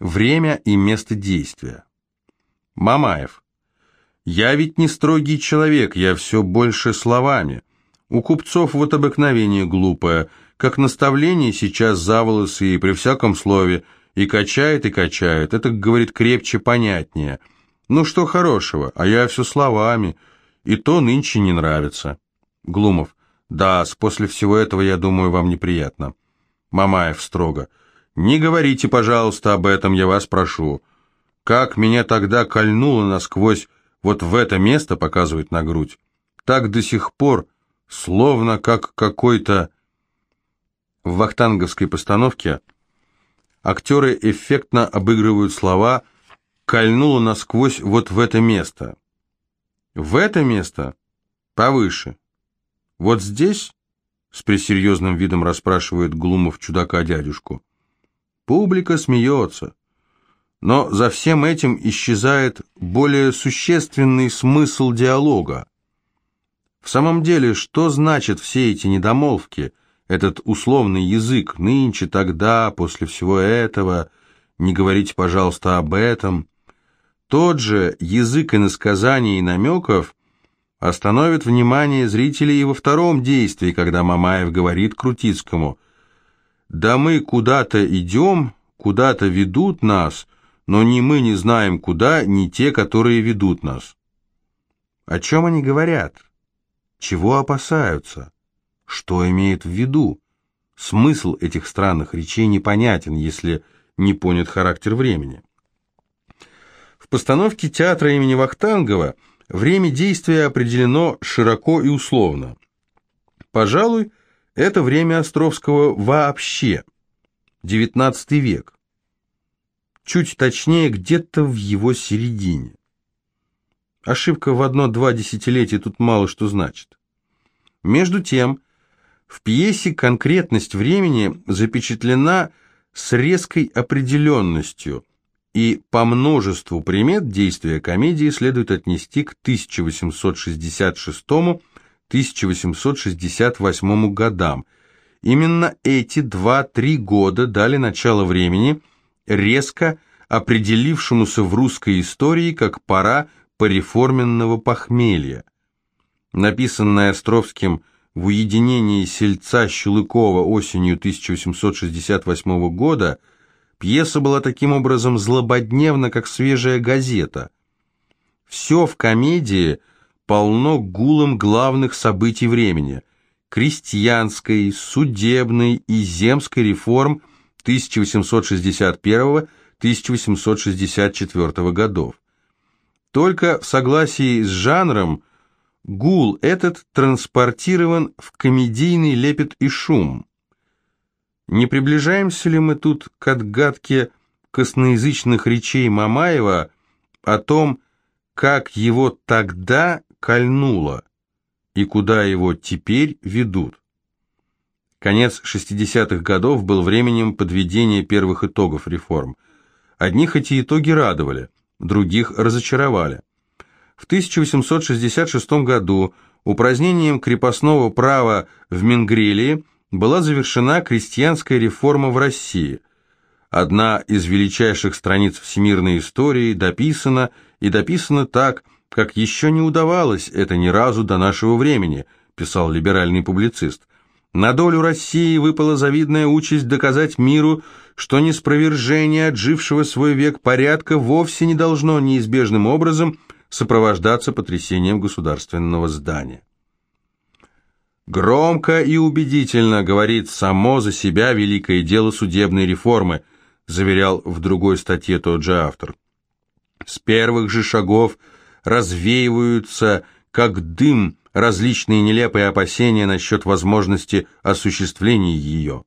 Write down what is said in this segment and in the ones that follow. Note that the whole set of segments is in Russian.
Время и место действия. Мамаев. Я ведь не строгий человек, я все больше словами. У купцов вот обыкновение глупое, как наставление сейчас за волосы и при всяком слове, и качает, и качает, это, говорит, крепче, понятнее. Ну что хорошего, а я все словами, и то нынче не нравится. Глумов. Да, после всего этого, я думаю, вам неприятно. Мамаев строго. Не говорите, пожалуйста, об этом, я вас прошу. Как меня тогда кольнуло насквозь вот в это место, показывает на грудь, так до сих пор, словно как какой-то... В вахтанговской постановке актеры эффектно обыгрывают слова «кольнуло насквозь вот в это место». В это место повыше. Вот здесь, с пресерьезным видом расспрашивает Глумов чудака дядюшку. Публика смеется. Но за всем этим исчезает более существенный смысл диалога. В самом деле, что значит все эти недомолвки, этот условный язык, нынче, тогда, после всего этого, не говорите, пожалуйста, об этом. Тот же язык иносказаний и намеков остановит внимание зрителей и во втором действии, когда Мамаев говорит Крутицкому «Да мы куда-то идем, куда-то ведут нас», но ни мы не знаем куда, ни те, которые ведут нас. О чем они говорят? Чего опасаются? Что имеют в виду? Смысл этих странных речей непонятен, если не понят характер времени. В постановке театра имени Вахтангова время действия определено широко и условно. Пожалуй, это время Островского вообще, XIX век чуть точнее где-то в его середине. Ошибка в одно-два десятилетия тут мало что значит. Между тем, в пьесе конкретность времени запечатлена с резкой определенностью, и по множеству примет действия комедии следует отнести к 1866-1868 годам. Именно эти два-три года дали начало времени, резко определившемуся в русской истории как пора пореформенного похмелья. Написанная Островским в уединении сельца Щелыкова осенью 1868 года, пьеса была таким образом злободневна, как свежая газета. Все в комедии полно гулом главных событий времени – крестьянской, судебной и земской реформ 1861-1864 годов. Только в согласии с жанром гул этот транспортирован в комедийный лепет и шум. Не приближаемся ли мы тут к отгадке косноязычных речей Мамаева о том, как его тогда кольнуло и куда его теперь ведут? Конец 60-х годов был временем подведения первых итогов реформ. Одних эти итоги радовали, других разочаровали. В 1866 году упразднением крепостного права в Менгрелии была завершена крестьянская реформа в России. Одна из величайших страниц всемирной истории дописана и дописана так, как еще не удавалось это ни разу до нашего времени, писал либеральный публицист. На долю России выпала завидная участь доказать миру, что неспровержение отжившего свой век порядка вовсе не должно неизбежным образом сопровождаться потрясением государственного здания. Громко и убедительно говорит само за себя великое дело судебной реформы, заверял в другой статье тот же автор. С первых же шагов развеиваются, как дым, различные нелепые опасения насчет возможности осуществления ее.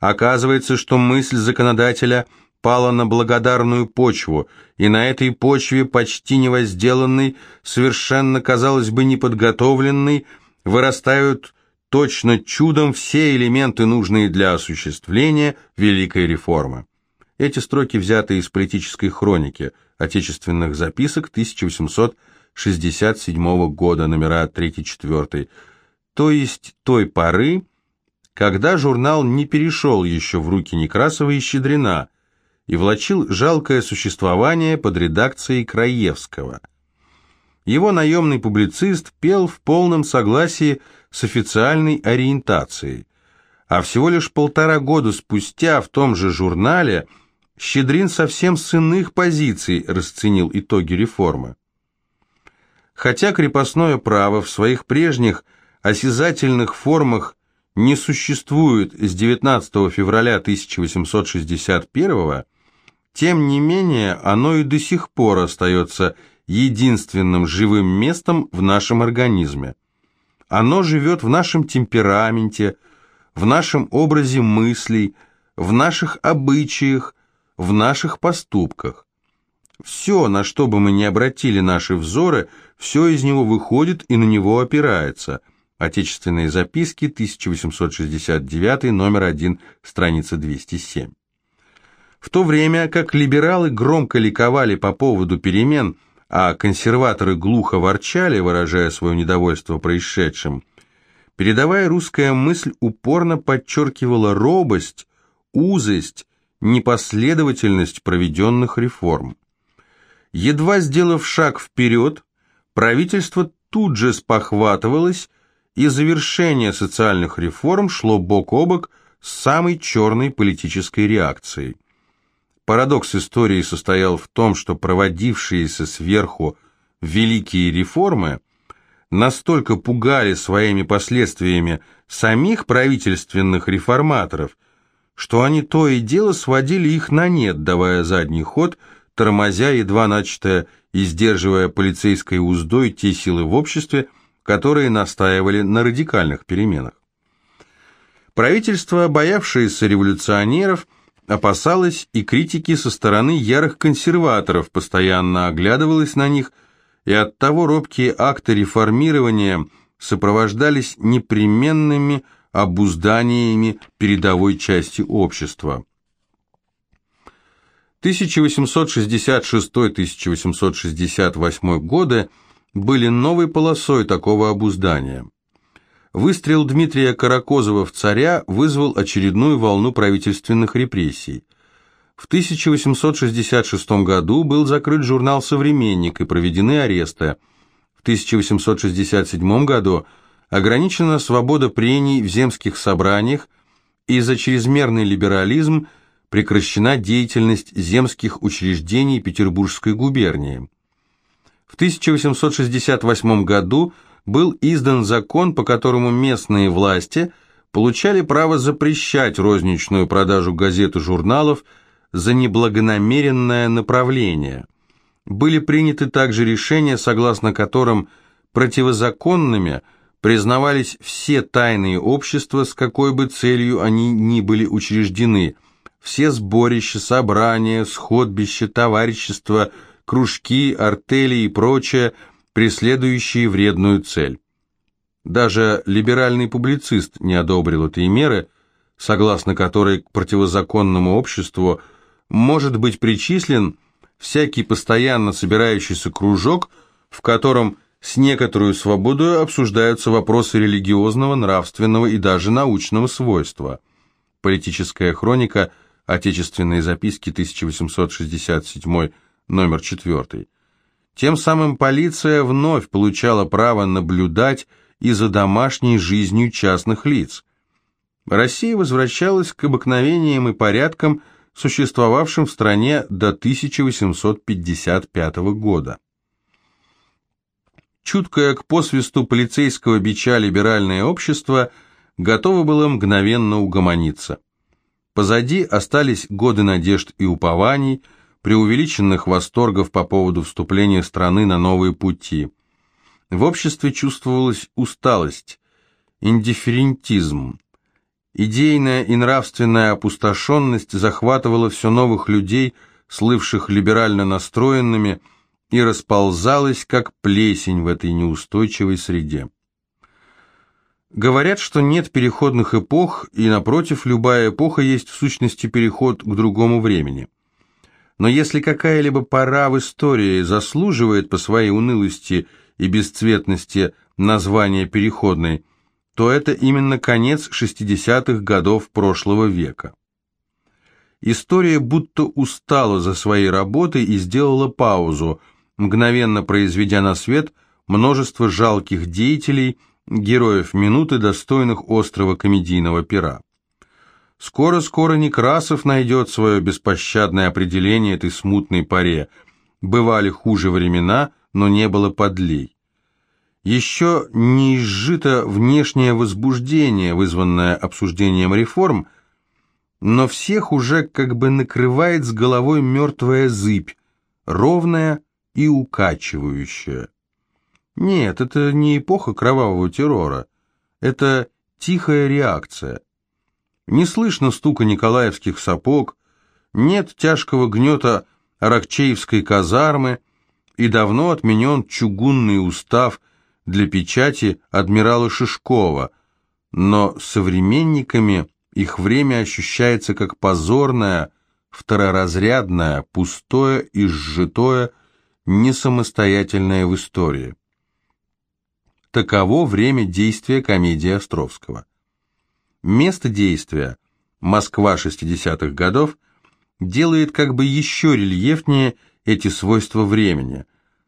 Оказывается, что мысль законодателя пала на благодарную почву, и на этой почве, почти невозделанной, совершенно, казалось бы, неподготовленной, вырастают точно чудом все элементы, нужные для осуществления великой реформы. Эти строки взяты из политической хроники отечественных записок 1800 67 года, номера 3-4, то есть той поры, когда журнал не перешел еще в руки Некрасова и Щедрина, и влачил жалкое существование под редакцией Краевского. Его наемный публицист пел в полном согласии с официальной ориентацией, а всего лишь полтора года спустя в том же журнале Щедрин совсем с иных позиций расценил итоги реформы. Хотя крепостное право в своих прежних осязательных формах не существует с 19 февраля 1861 тем не менее оно и до сих пор остается единственным живым местом в нашем организме. Оно живет в нашем темпераменте, в нашем образе мыслей, в наших обычаях, в наших поступках. Все, на что бы мы ни обратили наши взоры, все из него выходит и на него опирается. Отечественные записки, 1869, номер 1, страница 207. В то время как либералы громко ликовали по поводу перемен, а консерваторы глухо ворчали, выражая свое недовольство происшедшим, передовая русская мысль упорно подчеркивала робость, узость, непоследовательность проведенных реформ. Едва сделав шаг вперед, правительство тут же спохватывалось, и завершение социальных реформ шло бок о бок с самой черной политической реакцией. Парадокс истории состоял в том, что проводившиеся сверху великие реформы настолько пугали своими последствиями самих правительственных реформаторов, что они то и дело сводили их на нет, давая задний ход – тормозя едва начатое и сдерживая полицейской уздой те силы в обществе, которые настаивали на радикальных переменах. Правительство, боявшееся революционеров, опасалось и критики со стороны ярых консерваторов, постоянно оглядывалось на них, и оттого робкие акты реформирования сопровождались непременными обузданиями передовой части общества. 1866-1868 годы были новой полосой такого обуздания. Выстрел Дмитрия Каракозова в царя вызвал очередную волну правительственных репрессий. В 1866 году был закрыт журнал «Современник» и проведены аресты. В 1867 году ограничена свобода прений в земских собраниях и за чрезмерный либерализм – прекращена деятельность земских учреждений Петербургской губернии. В 1868 году был издан закон, по которому местные власти получали право запрещать розничную продажу газет и журналов за неблагонамеренное направление. Были приняты также решения, согласно которым противозаконными признавались все тайные общества, с какой бы целью они ни были учреждены – все сборища, собрания, сходбища, товарищества, кружки, артели и прочее, преследующие вредную цель. Даже либеральный публицист не одобрил этой меры, согласно которой к противозаконному обществу может быть причислен всякий постоянно собирающийся кружок, в котором с некоторую свободой обсуждаются вопросы религиозного, нравственного и даже научного свойства. Политическая хроника – Отечественные записки, 1867, номер 4. Тем самым полиция вновь получала право наблюдать и за домашней жизнью частных лиц. Россия возвращалась к обыкновениям и порядкам, существовавшим в стране до 1855 года. Чуткое к посвисту полицейского бича либеральное общество готово было мгновенно угомониться. Позади остались годы надежд и упований, преувеличенных восторгов по поводу вступления страны на новые пути. В обществе чувствовалась усталость, индифферентизм. Идейная и нравственная опустошенность захватывала все новых людей, слывших либерально настроенными, и расползалась, как плесень в этой неустойчивой среде. Говорят, что нет переходных эпох, и напротив, любая эпоха есть в сущности переход к другому времени. Но если какая-либо пора в истории заслуживает по своей унылости и бесцветности названия переходной, то это именно конец 60-х годов прошлого века. история будто устала за своей работой и сделала паузу, мгновенно произведя на свет множество жалких деятелей, героев минуты, достойных острого комедийного пера. Скоро-скоро Некрасов найдет свое беспощадное определение этой смутной паре. Бывали хуже времена, но не было подлей. Еще не изжито внешнее возбуждение, вызванное обсуждением реформ, но всех уже как бы накрывает с головой мертвая зыбь, ровная и укачивающая. Нет, это не эпоха кровавого террора, это тихая реакция. Не слышно стука николаевских сапог, нет тяжкого гнета Аракчеевской казармы и давно отменен чугунный устав для печати адмирала Шишкова, но современниками их время ощущается как позорное, второразрядное, пустое и сжитое, несамостоятельное в истории. Таково время действия комедии Островского. Место действия, Москва 60-х годов, делает как бы еще рельефнее эти свойства времени.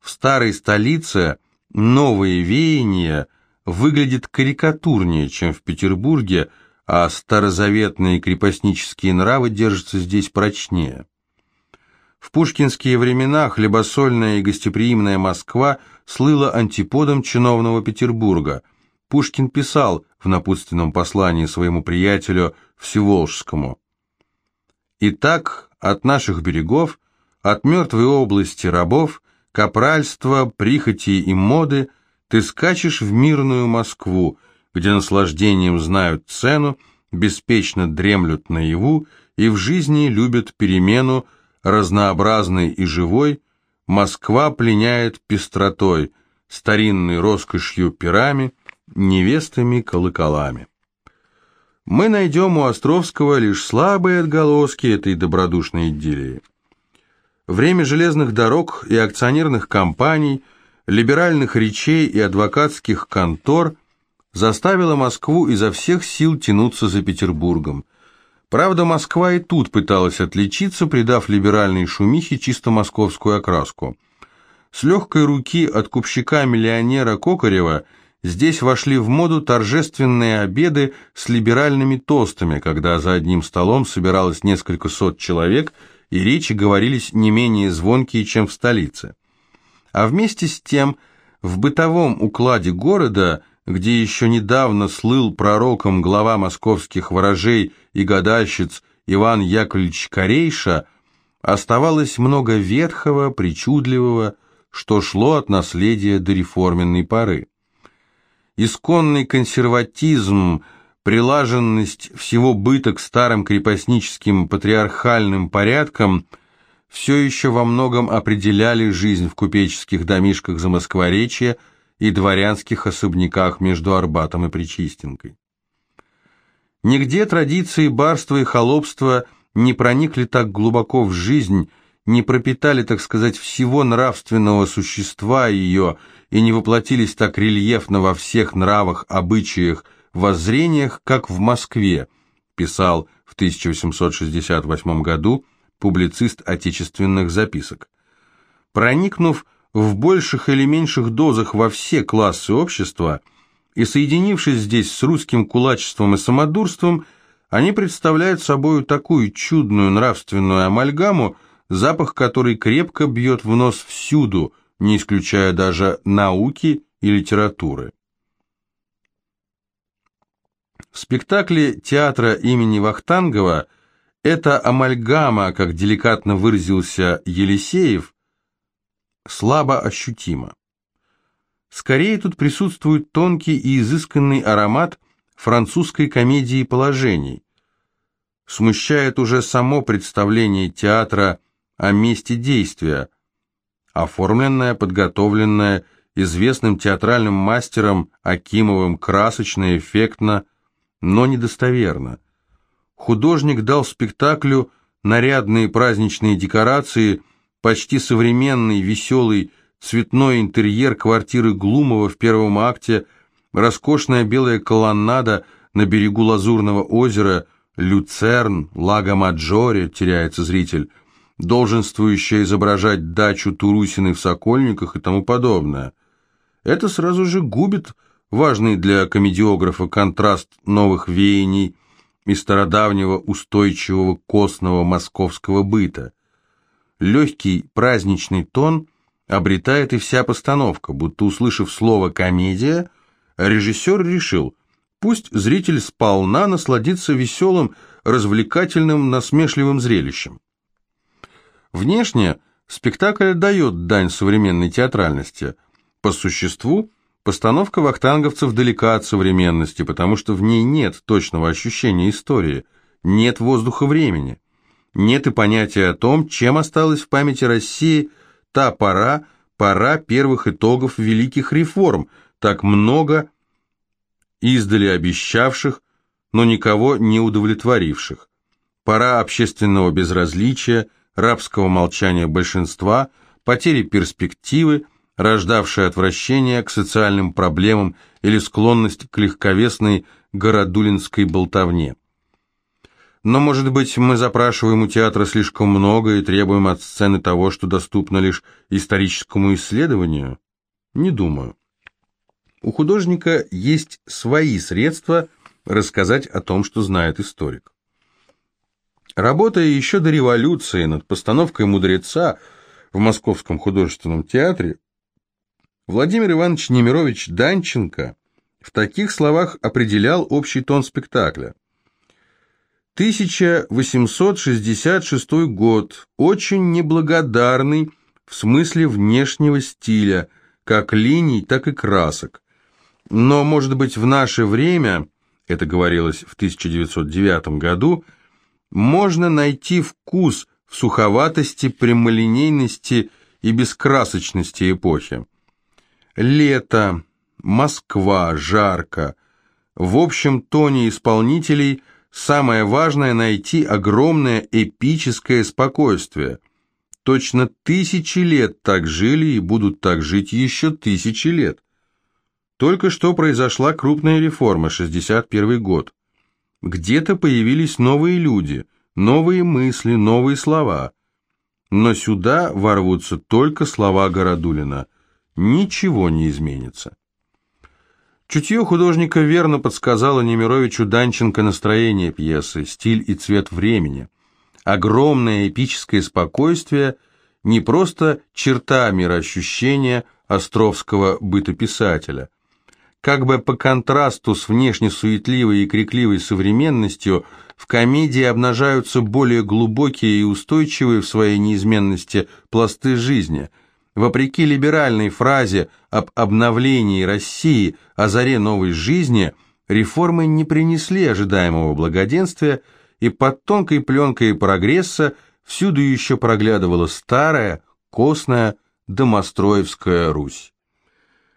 В старой столице новые веяния выглядят карикатурнее, чем в Петербурге, а старозаветные крепостнические нравы держатся здесь прочнее. В пушкинские времена хлебосольная и гостеприимная Москва слыла антиподом чиновного Петербурга. Пушкин писал в напутственном послании своему приятелю Всеволжскому. «Итак, от наших берегов, от мертвой области рабов, капральства, прихоти и моды, ты скачешь в мирную Москву, где наслаждением знают цену, беспечно дремлют наяву и в жизни любят перемену, разнообразной и живой, Москва пленяет пестротой, старинной роскошью пирами, невестами колоколами. Мы найдем у Островского лишь слабые отголоски этой добродушной идиллии. Время железных дорог и акционерных компаний, либеральных речей и адвокатских контор заставило Москву изо всех сил тянуться за Петербургом. Правда, Москва и тут пыталась отличиться, придав либеральной шумихе чисто московскую окраску. С легкой руки от купщика-миллионера Кокарева – Здесь вошли в моду торжественные обеды с либеральными тостами, когда за одним столом собиралось несколько сот человек, и речи говорились не менее звонкие, чем в столице. А вместе с тем, в бытовом укладе города, где еще недавно слыл пророком глава московских ворожей и гадальщиц Иван Яковлевич Корейша, оставалось много ветхого, причудливого, что шло от наследия до реформенной поры. Исконный консерватизм, прилаженность всего быта к старым крепостническим патриархальным порядкам все еще во многом определяли жизнь в купеческих домишках за Москворечье и дворянских особняках между Арбатом и Причистенкой. Нигде традиции барства и холопства не проникли так глубоко в жизнь, не пропитали, так сказать, всего нравственного существа ее – и не воплотились так рельефно во всех нравах, обычаях, воззрениях, как в Москве, писал в 1868 году публицист отечественных записок. Проникнув в больших или меньших дозах во все классы общества и соединившись здесь с русским кулачеством и самодурством, они представляют собой такую чудную нравственную амальгаму, запах которой крепко бьет в нос всюду – не исключая даже науки и литературы. В спектакле театра имени Вахтангова эта амальгама, как деликатно выразился Елисеев, слабо ощутима. Скорее тут присутствует тонкий и изысканный аромат французской комедии положений. Смущает уже само представление театра о месте действия, оформленная, подготовленная известным театральным мастером Акимовым красочно, эффектно, но недостоверно. Художник дал спектаклю нарядные праздничные декорации, почти современный, веселый, цветной интерьер квартиры Глумова в первом акте, роскошная белая колоннада на берегу Лазурного озера, Люцерн, Лаго Маджоре, теряется зритель, долженствующая изображать дачу Турусины в Сокольниках и тому подобное. Это сразу же губит важный для комедиографа контраст новых веяний и стародавнего устойчивого костного московского быта. Легкий праздничный тон обретает и вся постановка, будто услышав слово «комедия», режиссер решил, пусть зритель сполна насладится веселым, развлекательным, насмешливым зрелищем. Внешне спектакль дает дань современной театральности. По существу, постановка вахтанговцев далека от современности, потому что в ней нет точного ощущения истории, нет воздуха времени, нет и понятия о том, чем осталась в памяти России та пора, пора первых итогов великих реформ, так много издали обещавших, но никого не удовлетворивших. Пора общественного безразличия, рабского молчания большинства, потери перспективы, рождавшей отвращение к социальным проблемам или склонность к легковесной городулинской болтовне. Но, может быть, мы запрашиваем у театра слишком много и требуем от сцены того, что доступно лишь историческому исследованию? Не думаю. У художника есть свои средства рассказать о том, что знает историк. Работая еще до революции над постановкой «Мудреца» в Московском художественном театре, Владимир Иванович Немирович Данченко в таких словах определял общий тон спектакля. 1866 год, очень неблагодарный в смысле внешнего стиля, как линий, так и красок. Но, может быть, в наше время, это говорилось в 1909 году, можно найти вкус в суховатости, прямолинейности и бескрасочности эпохи. Лето, Москва, жарко. В общем тоне исполнителей самое важное найти огромное эпическое спокойствие. Точно тысячи лет так жили и будут так жить еще тысячи лет. Только что произошла крупная реформа, 61 год. Где-то появились новые люди, новые мысли, новые слова. Но сюда ворвутся только слова Городулина. Ничего не изменится. Чутье художника верно подсказало Немировичу Данченко настроение пьесы, стиль и цвет времени. Огромное эпическое спокойствие – не просто черта мироощущения островского бытописателя – как бы по контрасту с внешне суетливой и крикливой современностью, в комедии обнажаются более глубокие и устойчивые в своей неизменности пласты жизни. Вопреки либеральной фразе об обновлении России, о заре новой жизни, реформы не принесли ожидаемого благоденствия, и под тонкой пленкой прогресса всюду еще проглядывала старая, костная, домостроевская Русь.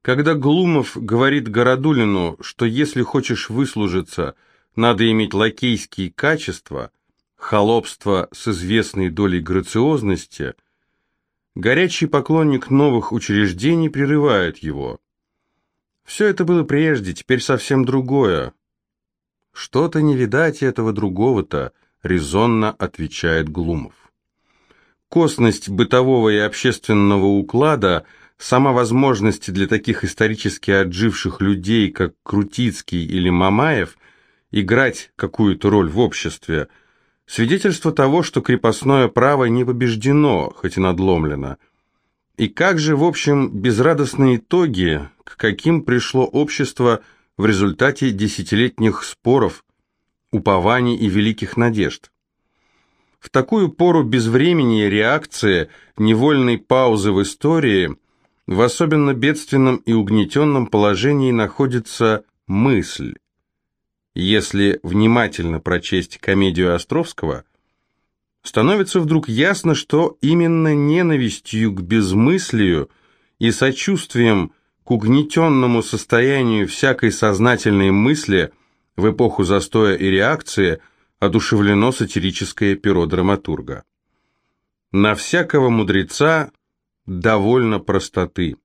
Когда Глумов говорит Городулину, что если хочешь выслужиться, надо иметь лакейские качества, холопство с известной долей грациозности, горячий поклонник новых учреждений прерывает его. Все это было прежде, теперь совсем другое. Что-то не видать этого другого-то, резонно отвечает Глумов. Косность бытового и общественного уклада – Сама возможность для таких исторически отживших людей, как Крутицкий или Мамаев, играть какую-то роль в обществе, свидетельство того, что крепостное право не побеждено, хоть и надломлено. И как же, в общем, безрадостные итоги, к каким пришло общество в результате десятилетних споров, упований и великих надежд? В такую пору безвремени реакции, невольной паузы в истории – в особенно бедственном и угнетенном положении находится мысль. Если внимательно прочесть комедию Островского, становится вдруг ясно, что именно ненавистью к безмыслию и сочувствием к угнетенному состоянию всякой сознательной мысли в эпоху застоя и реакции одушевлено сатирическое перо драматурга. На всякого мудреца довольно простоты.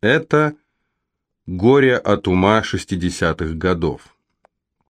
Это горе от ума 60-х годов.